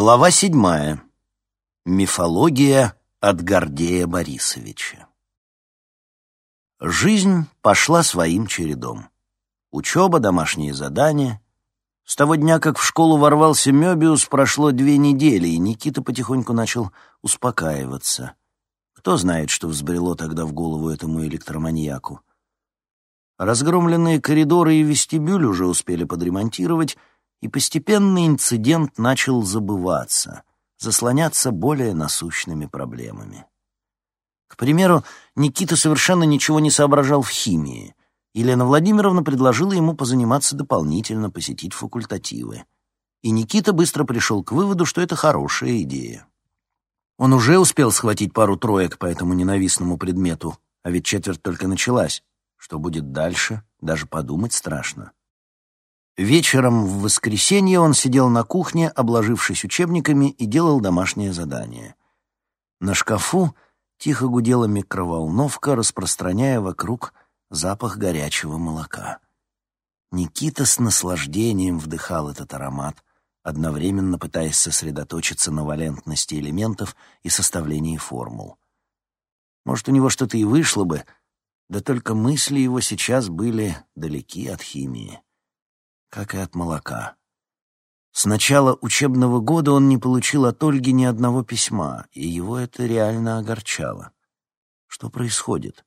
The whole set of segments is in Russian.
Глава седьмая. Мифология от Гордея Борисовича. Жизнь пошла своим чередом. Учеба, домашние задания. С того дня, как в школу ворвался Мёбиус, прошло две недели, и Никита потихоньку начал успокаиваться. Кто знает, что взбрело тогда в голову этому электроманьяку. Разгромленные коридоры и вестибюль уже успели подремонтировать, и постепенно инцидент начал забываться, заслоняться более насущными проблемами. К примеру, Никита совершенно ничего не соображал в химии. Елена Владимировна предложила ему позаниматься дополнительно, посетить факультативы. И Никита быстро пришел к выводу, что это хорошая идея. Он уже успел схватить пару троек по этому ненавистному предмету, а ведь четверть только началась. Что будет дальше, даже подумать страшно. Вечером в воскресенье он сидел на кухне, обложившись учебниками, и делал домашнее задание. На шкафу тихо гудела микроволновка, распространяя вокруг запах горячего молока. Никита с наслаждением вдыхал этот аромат, одновременно пытаясь сосредоточиться на валентности элементов и составлении формул. Может, у него что-то и вышло бы, да только мысли его сейчас были далеки от химии как и от молока. С начала учебного года он не получил от Ольги ни одного письма, и его это реально огорчало. Что происходит?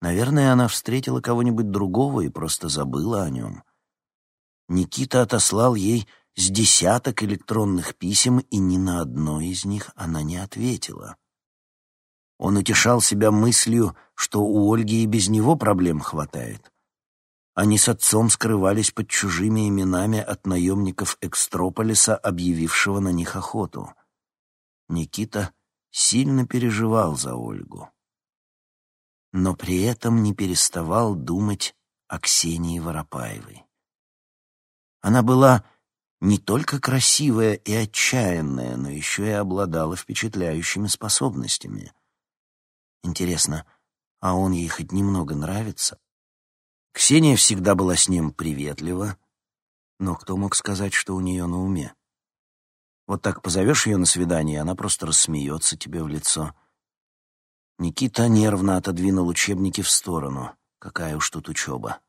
Наверное, она встретила кого-нибудь другого и просто забыла о нем. Никита отослал ей с десяток электронных писем, и ни на одно из них она не ответила. Он утешал себя мыслью, что у Ольги и без него проблем хватает. Они с отцом скрывались под чужими именами от наемников Экстрополиса, объявившего на них охоту. Никита сильно переживал за Ольгу. Но при этом не переставал думать о Ксении Воропаевой. Она была не только красивая и отчаянная, но еще и обладала впечатляющими способностями. Интересно, а он ей хоть немного нравится? Ксения всегда была с ним приветлива, но кто мог сказать, что у нее на уме? Вот так позовешь ее на свидание, она просто рассмеется тебе в лицо. Никита нервно отодвинул учебники в сторону. Какая уж тут учеба.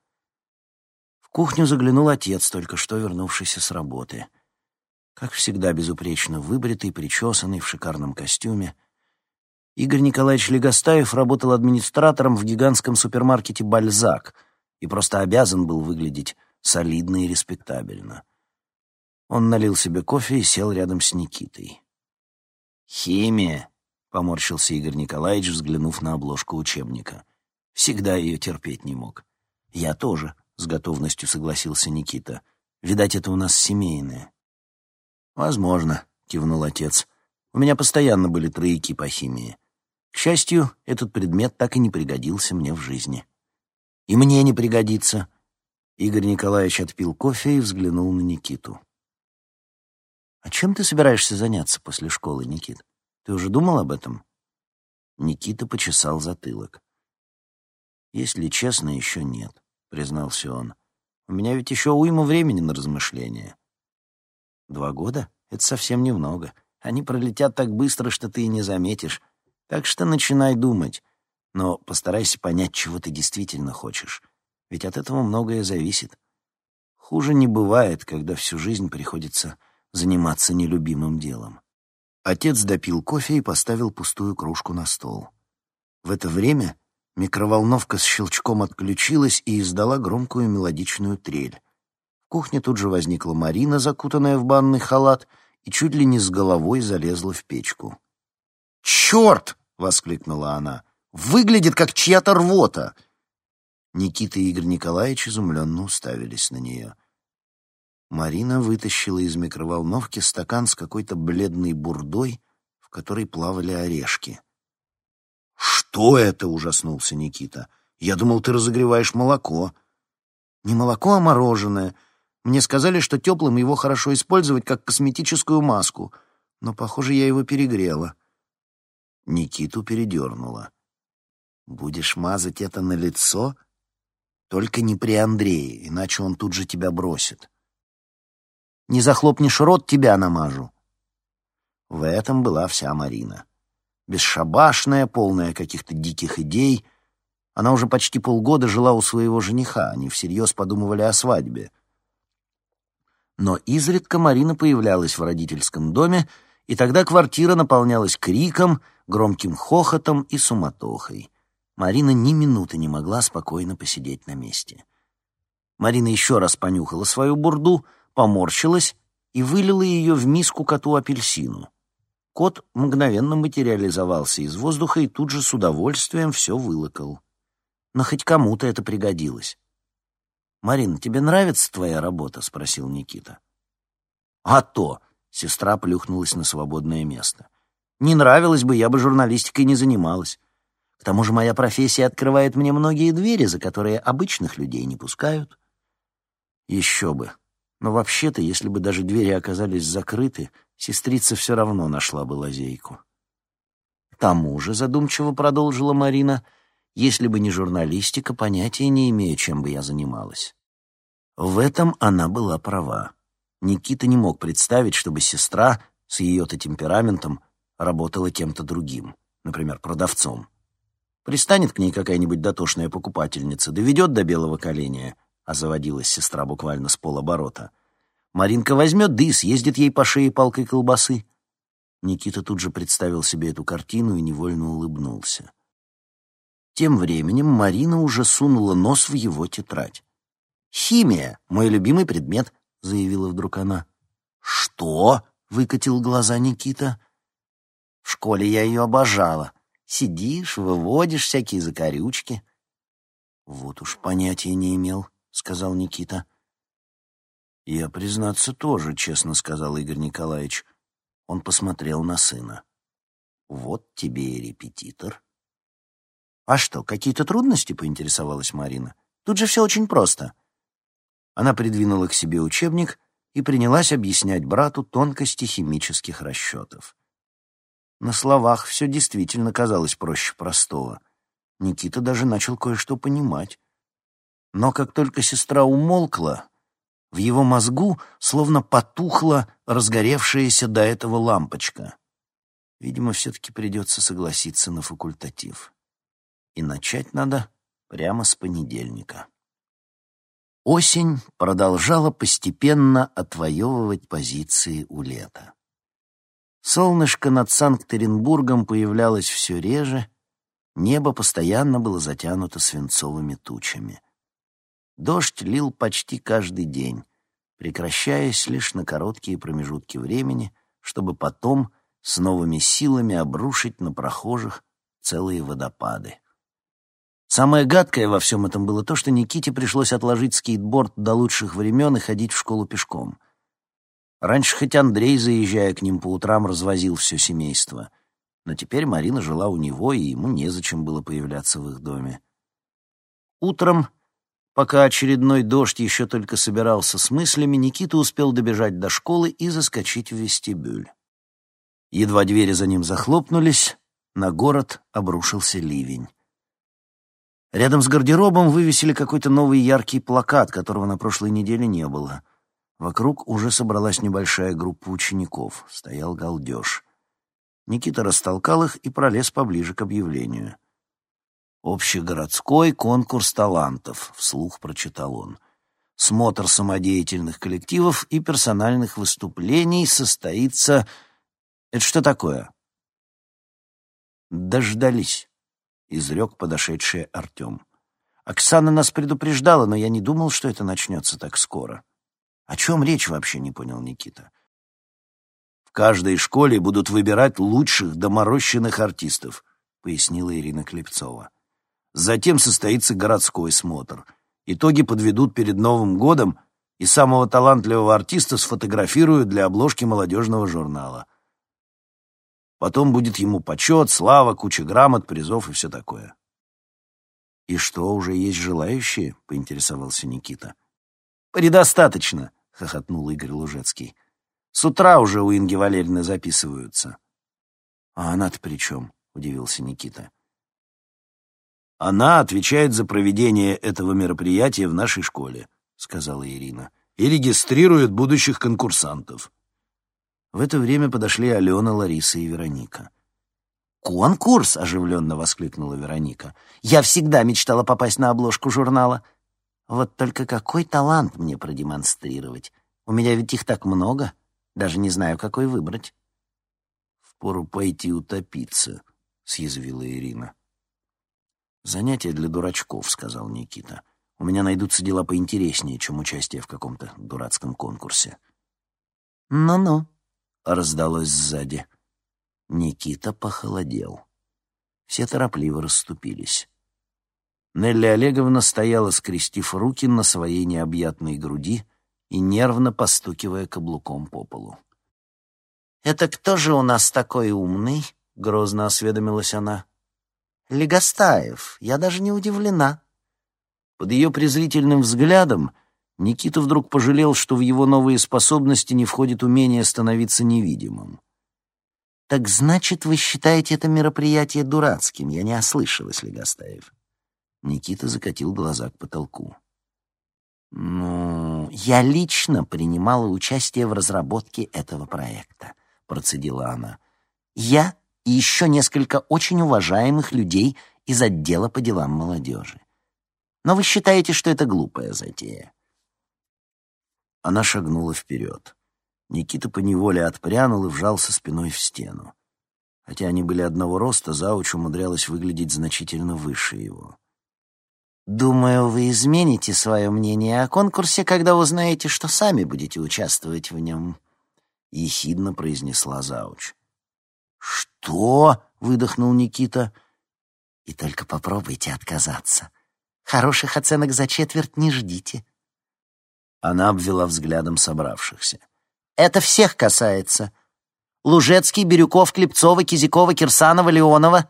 В кухню заглянул отец, только что вернувшийся с работы. Как всегда, безупречно выбритый, причесанный, в шикарном костюме. Игорь Николаевич Легостаев работал администратором в гигантском супермаркете «Бальзак», и просто обязан был выглядеть солидно и респектабельно. Он налил себе кофе и сел рядом с Никитой. «Химия», — поморщился Игорь Николаевич, взглянув на обложку учебника. «Всегда ее терпеть не мог». «Я тоже», — с готовностью согласился Никита. «Видать, это у нас семейное». «Возможно», — кивнул отец. «У меня постоянно были трояки по химии. К счастью, этот предмет так и не пригодился мне в жизни». И мне не пригодится. Игорь Николаевич отпил кофе и взглянул на Никиту. «А чем ты собираешься заняться после школы, Никит? Ты уже думал об этом?» Никита почесал затылок. «Если честно, еще нет», — признался он. «У меня ведь еще уйма времени на размышления». «Два года? Это совсем немного. Они пролетят так быстро, что ты и не заметишь. Так что начинай думать. Но постарайся понять, чего ты действительно хочешь, ведь от этого многое зависит. Хуже не бывает, когда всю жизнь приходится заниматься нелюбимым делом. Отец допил кофе и поставил пустую кружку на стол. В это время микроволновка с щелчком отключилась и издала громкую мелодичную трель. В кухне тут же возникла Марина, закутанная в банный халат, и чуть ли не с головой залезла в печку. «Черт!» — воскликнула она. Выглядит, как чья-то рвота. Никита и Игорь Николаевич изумленно уставились на нее. Марина вытащила из микроволновки стакан с какой-то бледной бурдой, в которой плавали орешки. «Что это?» — ужаснулся Никита. «Я думал, ты разогреваешь молоко». «Не молоко, а мороженое. Мне сказали, что теплым его хорошо использовать как косметическую маску, но, похоже, я его перегрела». Никиту передернула. Будешь мазать это на лицо? Только не при Андрее, иначе он тут же тебя бросит. Не захлопнешь рот, тебя намажу. В этом была вся Марина. Бесшабашная, полная каких-то диких идей. Она уже почти полгода жила у своего жениха, они всерьез подумывали о свадьбе. Но изредка Марина появлялась в родительском доме, и тогда квартира наполнялась криком, громким хохотом и суматохой. Марина ни минуты не могла спокойно посидеть на месте. Марина еще раз понюхала свою бурду, поморщилась и вылила ее в миску коту апельсину. Кот мгновенно материализовался из воздуха и тут же с удовольствием все вылокал. Но хоть кому-то это пригодилось. «Марина, тебе нравится твоя работа?» — спросил Никита. «А то!» — сестра плюхнулась на свободное место. «Не нравилось бы, я бы журналистикой не занималась. К тому же моя профессия открывает мне многие двери, за которые обычных людей не пускают». «Еще бы!» Но вообще-то, если бы даже двери оказались закрыты, сестрица все равно нашла бы лазейку. К тому же, задумчиво продолжила Марина, если бы не журналистика, понятия не имею, чем бы я занималась. В этом она была права. Никита не мог представить, чтобы сестра с ее-то темпераментом работала кем-то другим, например, продавцом. Пристанет к ней какая-нибудь дотошная покупательница, доведет до белого коленя, а заводилась сестра буквально с полоборота. Маринка возьмет, да и съездит ей по шее палкой колбасы. Никита тут же представил себе эту картину и невольно улыбнулся. Тем временем Марина уже сунула нос в его тетрадь. «Химия — мой любимый предмет», — заявила вдруг она. «Что?» — выкатил глаза Никита. «В школе я ее обожала. Сидишь, выводишь всякие закорючки». «Вот уж понятия не имел», — сказал Никита. «Я, признаться, тоже», — честно сказал Игорь Николаевич. Он посмотрел на сына. «Вот тебе и репетитор». «А что, какие-то трудности?» — поинтересовалась Марина. «Тут же все очень просто». Она придвинула к себе учебник и принялась объяснять брату тонкости химических расчетов. На словах все действительно казалось проще простого. Никита даже начал кое-что понимать. Но как только сестра умолкла, в его мозгу словно потухла разгоревшаяся до этого лампочка. Видимо, все-таки придется согласиться на факультатив. И начать надо прямо с понедельника. Осень продолжала постепенно отвоевывать позиции у лета. Солнышко над Санкт-Петербургом появлялось все реже, небо постоянно было затянуто свинцовыми тучами — Дождь лил почти каждый день, прекращаясь лишь на короткие промежутки времени, чтобы потом с новыми силами обрушить на прохожих целые водопады. Самое гадкое во всем этом было то, что Никите пришлось отложить скейтборд до лучших времен и ходить в школу пешком. Раньше хоть Андрей, заезжая к ним по утрам, развозил все семейство, но теперь Марина жила у него, и ему незачем было появляться в их доме. Утром Пока очередной дождь еще только собирался с мыслями, Никита успел добежать до школы и заскочить в вестибюль. Едва двери за ним захлопнулись, на город обрушился ливень. Рядом с гардеробом вывесили какой-то новый яркий плакат, которого на прошлой неделе не было. Вокруг уже собралась небольшая группа учеников. Стоял галдеж. Никита растолкал их и пролез поближе к объявлению. «Общегородской конкурс талантов», — вслух прочитал он. «Смотр самодеятельных коллективов и персональных выступлений состоится...» «Это что такое?» «Дождались», — изрек подошедший Артем. «Оксана нас предупреждала, но я не думал, что это начнется так скоро». «О чем речь вообще?» — не понял Никита. «В каждой школе будут выбирать лучших доморощенных артистов», — пояснила Ирина Клепцова. Затем состоится городской смотр. Итоги подведут перед Новым годом, и самого талантливого артиста сфотографируют для обложки молодежного журнала. Потом будет ему почет, слава, куча грамот, призов и все такое. «И что, уже есть желающие?» — поинтересовался Никита. «Предостаточно», — хохотнул Игорь Лужецкий. «С утра уже у Инги Валерьевны записываются». «А она-то при чем?» — удивился Никита. Она отвечает за проведение этого мероприятия в нашей школе, сказала Ирина, и регистрирует будущих конкурсантов. В это время подошли Алена, Лариса и Вероника. «Конкурс!» — оживленно воскликнула Вероника. «Я всегда мечтала попасть на обложку журнала. Вот только какой талант мне продемонстрировать? У меня ведь их так много, даже не знаю, какой выбрать». «Впору пойти утопиться», — съязвила Ирина. «Занятие для дурачков», — сказал Никита. «У меня найдутся дела поинтереснее, чем участие в каком-то дурацком конкурсе». «Ну-ну», — раздалось сзади. Никита похолодел. Все торопливо расступились. Нелли Олеговна стояла, скрестив руки на своей необъятной груди и нервно постукивая каблуком по полу. «Это кто же у нас такой умный?» — грозно осведомилась она. «Легостаев. Я даже не удивлена». Под ее презрительным взглядом Никита вдруг пожалел, что в его новые способности не входит умение становиться невидимым. «Так значит, вы считаете это мероприятие дурацким? Я не ослышалась, Легостаев». Никита закатил глаза к потолку. «Ну, я лично принимала участие в разработке этого проекта», — процедила она. «Я и еще несколько очень уважаемых людей из отдела по делам молодежи. Но вы считаете, что это глупая затея?» Она шагнула вперед. Никита поневоле отпрянул и вжался спиной в стену. Хотя они были одного роста, Зауч умудрялась выглядеть значительно выше его. «Думаю, вы измените свое мнение о конкурсе, когда узнаете, что сами будете участвовать в нем», — ехидно произнесла Зауч. «Что?» — выдохнул Никита. «И только попробуйте отказаться. Хороших оценок за четверть не ждите. Она обвела взглядом собравшихся. «Это всех касается. Лужецкий, Бирюков, Клепцова, Кизякова, Кирсанова, Леонова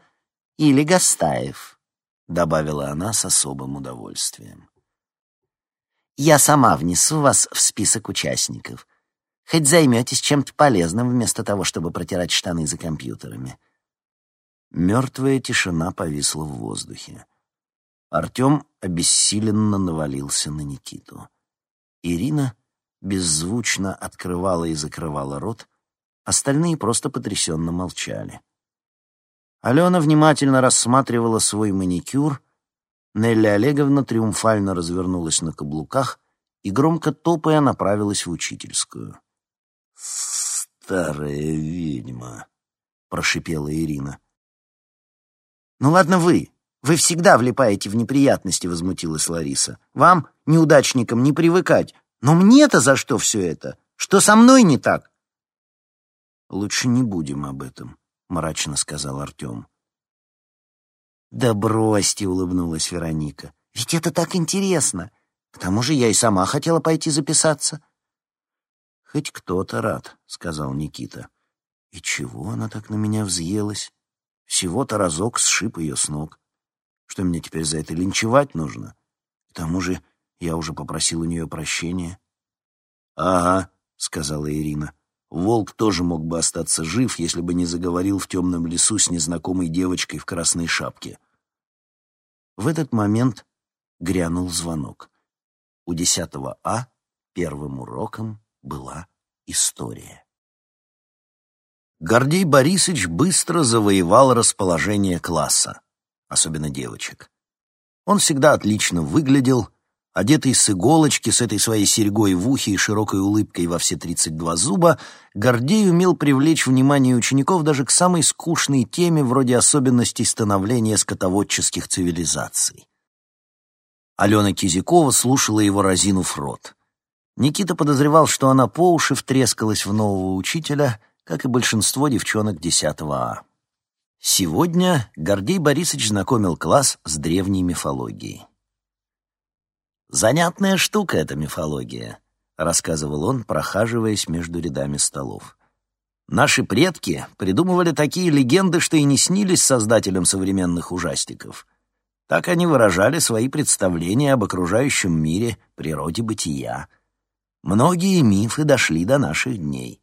или Гастаев», — добавила она с особым удовольствием. «Я сама внесу вас в список участников. Хоть займетесь чем-то полезным вместо того, чтобы протирать штаны за компьютерами». Мертвая тишина повисла в воздухе. Артем обессиленно навалился на Никиту. Ирина беззвучно открывала и закрывала рот, остальные просто потрясенно молчали. Алена внимательно рассматривала свой маникюр, Нелли Олеговна триумфально развернулась на каблуках и, громко топая, направилась в учительскую. «Старая ведьма», — прошипела Ирина. «Ну ладно вы, вы всегда влипаете в неприятности», — возмутилась Лариса. «Вам, неудачникам, не привыкать. Но мне-то за что все это? Что со мной не так?» «Лучше не будем об этом», — мрачно сказал Артем. «Да бросьте», — улыбнулась Вероника. «Ведь это так интересно. К тому же я и сама хотела пойти записаться». «Хоть кто-то рад», — сказал Никита. «И чего она так на меня взъелась? Всего-то разок сшиб ее с ног. Что мне теперь за это линчевать нужно? К тому же я уже попросил у нее прощения. «Ага», — сказала Ирина. «Волк тоже мог бы остаться жив, если бы не заговорил в темном лесу с незнакомой девочкой в красной шапке». В этот момент грянул звонок. У десятого А первым уроком была история. Гордей Борисович быстро завоевал расположение класса особенно девочек. Он всегда отлично выглядел, одетый с иголочки, с этой своей серьгой в ухе и широкой улыбкой во все тридцать два зуба, Гордей умел привлечь внимание учеников даже к самой скучной теме вроде особенностей становления скотоводческих цивилизаций. Алена Кизякова слушала его, разинув рот. Никита подозревал, что она по уши втрескалась в нового учителя, как и большинство девчонок 10 А. Сегодня Гордей Борисович знакомил класс с древней мифологией. «Занятная штука эта мифология», — рассказывал он, прохаживаясь между рядами столов. «Наши предки придумывали такие легенды, что и не снились создателям современных ужастиков. Так они выражали свои представления об окружающем мире, природе бытия. Многие мифы дошли до наших дней.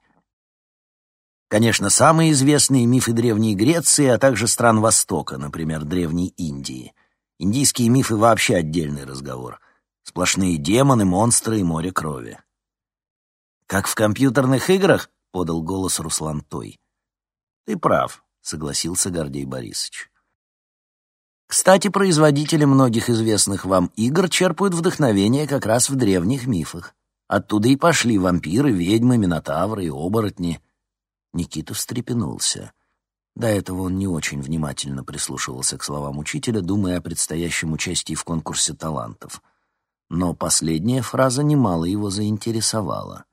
Конечно, самые известные мифы Древней Греции, а также стран Востока, например, Древней Индии. Индийские мифы вообще отдельный разговор. Сплошные демоны, монстры и море крови. «Как в компьютерных играх?» — подал голос Руслан Той. «Ты прав», — согласился Гордей Борисович. Кстати, производители многих известных вам игр черпают вдохновение как раз в древних мифах. Оттуда и пошли вампиры, ведьмы, минотавры и оборотни. Никита встрепенулся. До этого он не очень внимательно прислушивался к словам учителя, думая о предстоящем участии в конкурсе талантов. Но последняя фраза немало его заинтересовала.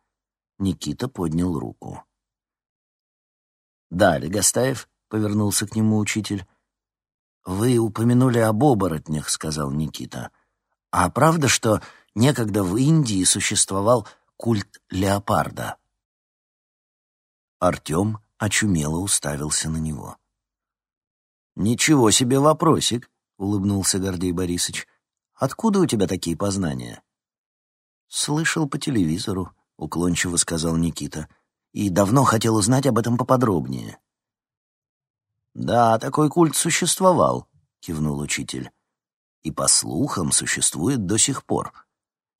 Никита поднял руку. «Да, Легостаев», — повернулся к нему учитель. «Вы упомянули об оборотнях», — сказал Никита. «А правда, что некогда в Индии существовал культ леопарда?» Артем очумело уставился на него. «Ничего себе вопросик», — улыбнулся Гордей Борисович. «Откуда у тебя такие познания?» «Слышал по телевизору», — уклончиво сказал Никита и давно хотел узнать об этом поподробнее. «Да, такой культ существовал», — кивнул учитель. «И, по слухам, существует до сих пор.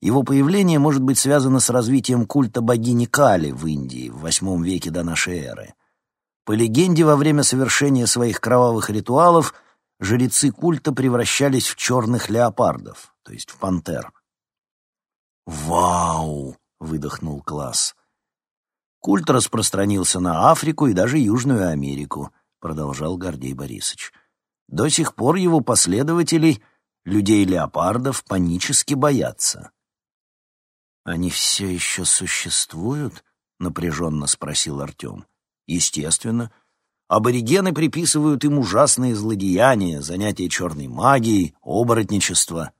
Его появление может быть связано с развитием культа богини Кали в Индии в VIII веке до нашей эры. По легенде, во время совершения своих кровавых ритуалов жрецы культа превращались в черных леопардов, то есть в пантер. «Вау!» — выдохнул класс. Культ распространился на Африку и даже Южную Америку, продолжал Гордей Борисович. До сих пор его последователей, людей-леопардов, панически боятся. «Они все еще существуют?» — напряженно спросил Артем. «Естественно. Аборигены приписывают им ужасные злодеяния, занятия черной магией, оборотничество».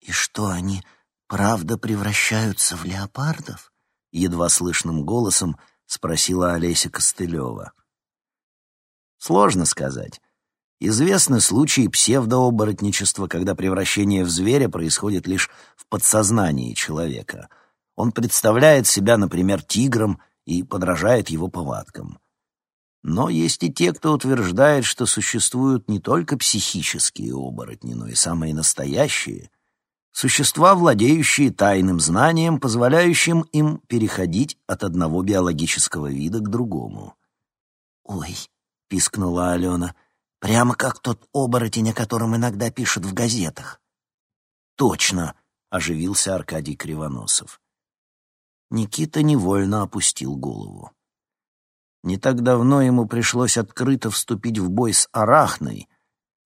«И что, они правда превращаются в леопардов?» едва слышным голосом спросила Олеся Костылева. Сложно сказать. Известны случаи псевдооборотничества, когда превращение в зверя происходит лишь в подсознании человека. Он представляет себя, например, тигром и подражает его повадкам. Но есть и те, кто утверждает, что существуют не только психические оборотни, но и самые настоящие, Существа, владеющие тайным знанием, позволяющим им переходить от одного биологического вида к другому. «Ой», — пискнула Алена, — «прямо как тот оборотень, о котором иногда пишут в газетах». «Точно», — оживился Аркадий Кривоносов. Никита невольно опустил голову. Не так давно ему пришлось открыто вступить в бой с Арахной,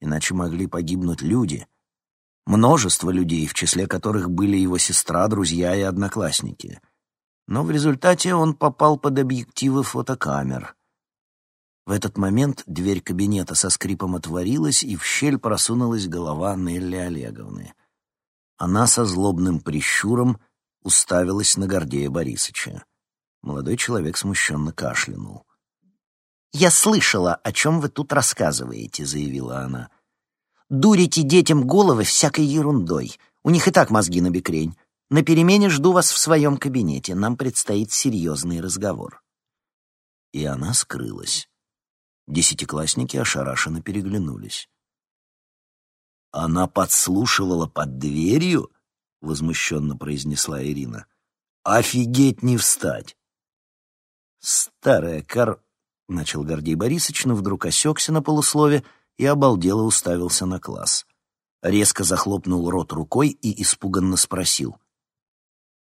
иначе могли погибнуть люди — Множество людей, в числе которых были его сестра, друзья и одноклассники. Но в результате он попал под объективы фотокамер. В этот момент дверь кабинета со скрипом отворилась, и в щель просунулась голова Нелли Олеговны. Она со злобным прищуром уставилась на Гордея Борисовича. Молодой человек смущенно кашлянул. «Я слышала, о чем вы тут рассказываете», — заявила она. Дурите детям головы всякой ерундой. У них и так мозги на бекрень. На перемене жду вас в своем кабинете. Нам предстоит серьезный разговор». И она скрылась. Десятиклассники ошарашенно переглянулись. «Она подслушивала под дверью?» — возмущенно произнесла Ирина. «Офигеть не встать!» «Старая кор...» — начал Гордей Борисович, но вдруг осекся на полуслове — и обалдело уставился на класс. Резко захлопнул рот рукой и испуганно спросил.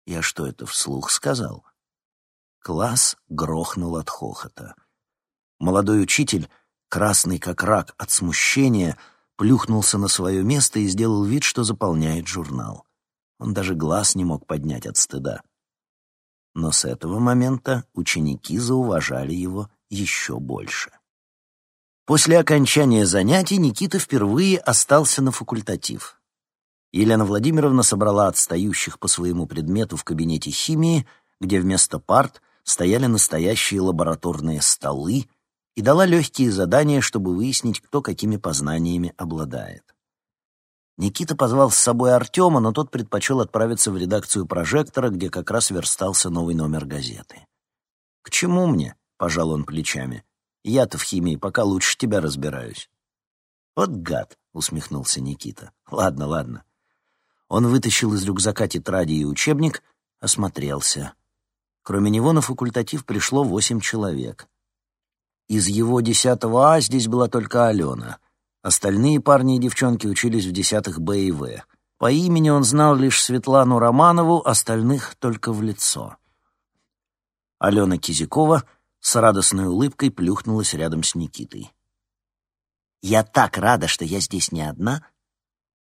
«Я что это вслух сказал?» Класс грохнул от хохота. Молодой учитель, красный как рак от смущения, плюхнулся на свое место и сделал вид, что заполняет журнал. Он даже глаз не мог поднять от стыда. Но с этого момента ученики зауважали его еще больше. После окончания занятий Никита впервые остался на факультатив. Елена Владимировна собрала отстающих по своему предмету в кабинете химии, где вместо парт стояли настоящие лабораторные столы, и дала легкие задания, чтобы выяснить, кто какими познаниями обладает. Никита позвал с собой Артема, но тот предпочел отправиться в редакцию «Прожектора», где как раз верстался новый номер газеты. «К чему мне?» — пожал он плечами. Я-то в химии пока лучше тебя разбираюсь. Вот гад, усмехнулся Никита. Ладно, ладно. Он вытащил из рюкзака тетради и учебник, осмотрелся. Кроме него на факультатив пришло восемь человек. Из его десятого А здесь была только Алена. Остальные парни и девчонки учились в десятых Б и В. По имени он знал лишь Светлану Романову, остальных только в лицо. Алена Кизякова с радостной улыбкой плюхнулась рядом с Никитой. «Я так рада, что я здесь не одна!»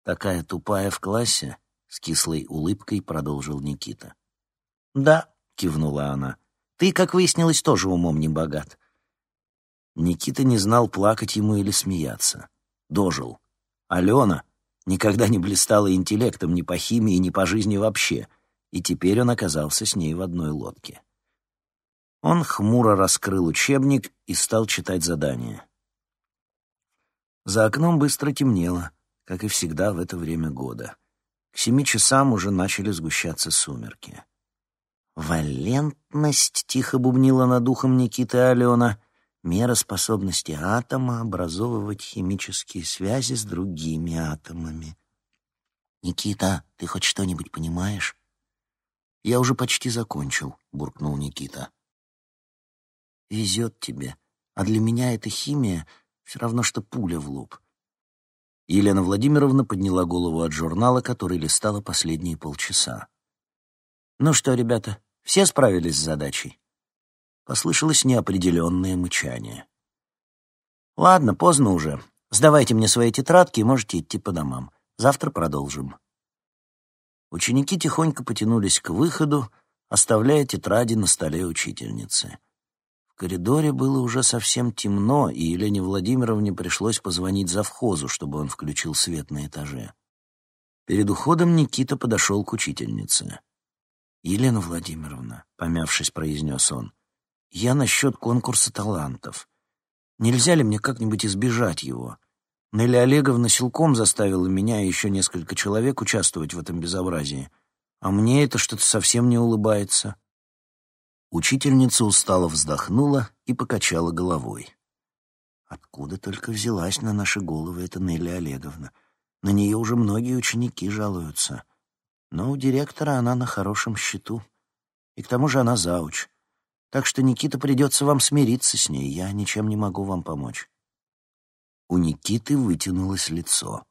«Такая тупая в классе?» — с кислой улыбкой продолжил Никита. «Да», — кивнула она, — «ты, как выяснилось, тоже умом не богат». Никита не знал, плакать ему или смеяться. Дожил. Алена никогда не блистала интеллектом ни по химии, ни по жизни вообще, и теперь он оказался с ней в одной лодке. Он хмуро раскрыл учебник и стал читать задание. За окном быстро темнело, как и всегда в это время года. К семи часам уже начали сгущаться сумерки. «Валентность», — тихо бубнила над ухом Никиты Алена, — «мера способности атома образовывать химические связи с другими атомами». «Никита, ты хоть что-нибудь понимаешь?» «Я уже почти закончил», — буркнул Никита. Везет тебе. А для меня эта химия все равно, что пуля в лоб. Елена Владимировна подняла голову от журнала, который листала последние полчаса. «Ну что, ребята, все справились с задачей?» Послышалось неопределенное мычание. «Ладно, поздно уже. Сдавайте мне свои тетрадки и можете идти по домам. Завтра продолжим». Ученики тихонько потянулись к выходу, оставляя тетради на столе учительницы коридоре было уже совсем темно, и Елене Владимировне пришлось позвонить завхозу, чтобы он включил свет на этаже. Перед уходом Никита подошел к учительнице. «Елена Владимировна», — помявшись, произнес он, — «я насчет конкурса талантов. Нельзя ли мне как-нибудь избежать его? Нелли Олеговна силком заставила меня и еще несколько человек участвовать в этом безобразии, а мне это что-то совсем не улыбается». Учительница устало вздохнула и покачала головой. Откуда только взялась на наши головы эта Нелли Олеговна? На нее уже многие ученики жалуются. Но у директора она на хорошем счету. И к тому же она зауч. Так что, Никита, придется вам смириться с ней. Я ничем не могу вам помочь. У Никиты вытянулось лицо.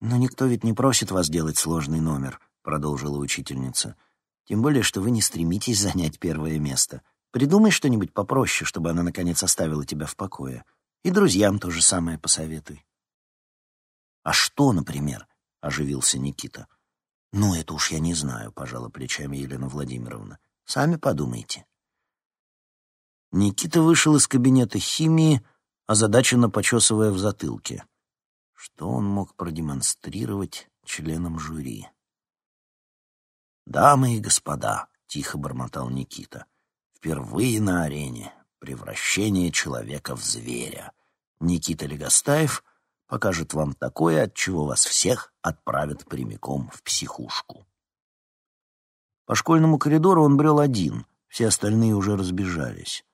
«Но никто ведь не просит вас делать сложный номер», — продолжила учительница. — тем более, что вы не стремитесь занять первое место. Придумай что-нибудь попроще, чтобы она, наконец, оставила тебя в покое. И друзьям то же самое посоветуй. «А что, например?» — оживился Никита. «Ну, это уж я не знаю», — пожала плечами Елена Владимировна. «Сами подумайте». Никита вышел из кабинета химии, озадаченно почесывая в затылке. Что он мог продемонстрировать членам жюри? «Дамы и господа», — тихо бормотал Никита, — «впервые на арене превращение человека в зверя. Никита Легостаев покажет вам такое, от чего вас всех отправят прямиком в психушку». По школьному коридору он брел один, все остальные уже разбежались.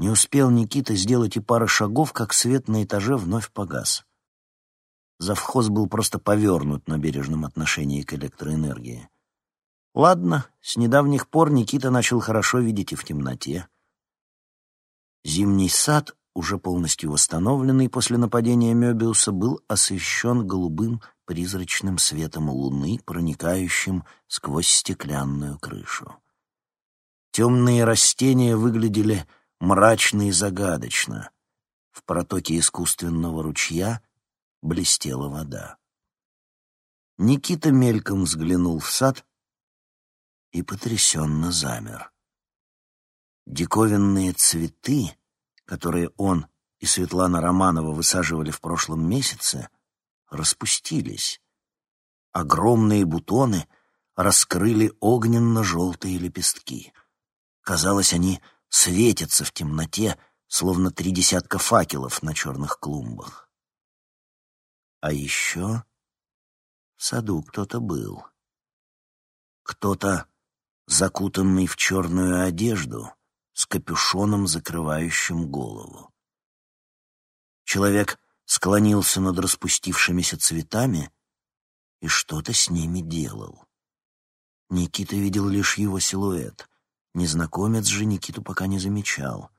Не успел Никита сделать и пары шагов, как свет на этаже вновь погас. Завхоз был просто повернут на бережном отношении к электроэнергии. Ладно, с недавних пор Никита начал хорошо видеть и в темноте. Зимний сад, уже полностью восстановленный после нападения Мёбиуса, был освещен голубым призрачным светом луны, проникающим сквозь стеклянную крышу. Темные растения выглядели мрачно и загадочно. В протоке искусственного ручья блестела вода. Никита мельком взглянул в сад и потрясенно замер. Диковинные цветы, которые он и Светлана Романова высаживали в прошлом месяце, распустились. Огромные бутоны раскрыли огненно-желтые лепестки. Казалось, они светятся в темноте, словно три десятка факелов на черных клумбах. А еще в саду кто-то был. Кто-то закутанный в черную одежду, с капюшоном, закрывающим голову. Человек склонился над распустившимися цветами и что-то с ними делал. Никита видел лишь его силуэт. Незнакомец же Никиту пока не замечал.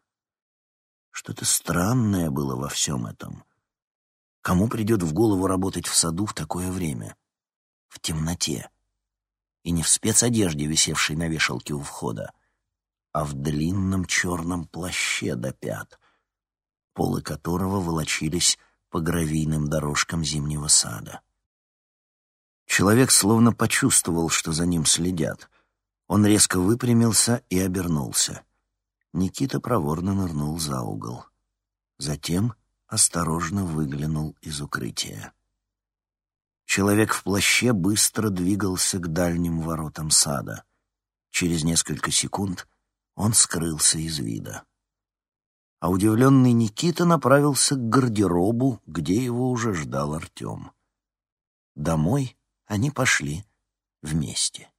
Что-то странное было во всем этом. Кому придет в голову работать в саду в такое время? В темноте. И не в спецодежде, висевшей на вешалке у входа, а в длинном черном плаще до пят, полы которого волочились по гравийным дорожкам зимнего сада. Человек словно почувствовал, что за ним следят. Он резко выпрямился и обернулся. Никита проворно нырнул за угол. Затем осторожно выглянул из укрытия. Человек в плаще быстро двигался к дальним воротам сада. Через несколько секунд он скрылся из вида. А удивленный Никита направился к гардеробу, где его уже ждал Артем. Домой они пошли вместе.